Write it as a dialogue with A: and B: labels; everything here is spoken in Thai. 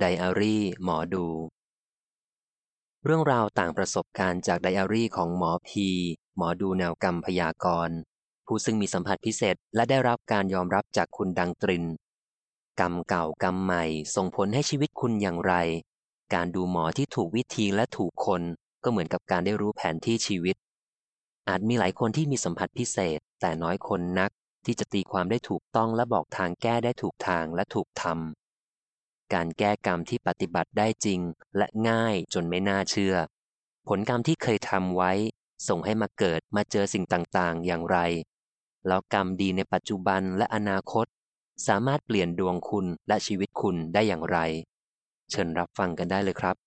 A: ไดอารี่ หมอดู เรื่องราวต่างประสบการณ์จากไดอารี่ของหมอพี หมอดูแนวกรรมพยากรณ์ผู้ซึ่งมีสัมผัสพิเศษและได้รับการยอมรับจากคุณดังตริน กรรมเก่ากรรมใหม่ส่งผลให้ชีวิตคุณอย่างไร การดูหมอที่ถูกวิธีและถูกคนก็เหมือนกับการได้รู้แผนที่ชีวิต อาจมีหลายคนที่มีสัมผัสพิเศษ แต่น้อยคนนักที่จะตีความได้ถูกต้องและบอกทางแก้ได้ถูกทางและถูกทำ การแก้กรรมที่ปฏิบัติได้จริง และง่ายจนไม่น่าเชื่อ ผลกรรมที่เคยทำไว้ ส่งให้มาเกิดมาเจอสิ่งต่างๆ อย่างไร แล้วกรรมดีในปัจจุบันและอนาคต สามารถเปลี่ยนดวงคุณและชีวิตคุณได้อย่างไร เชิญรับฟังกันได้เลยครับ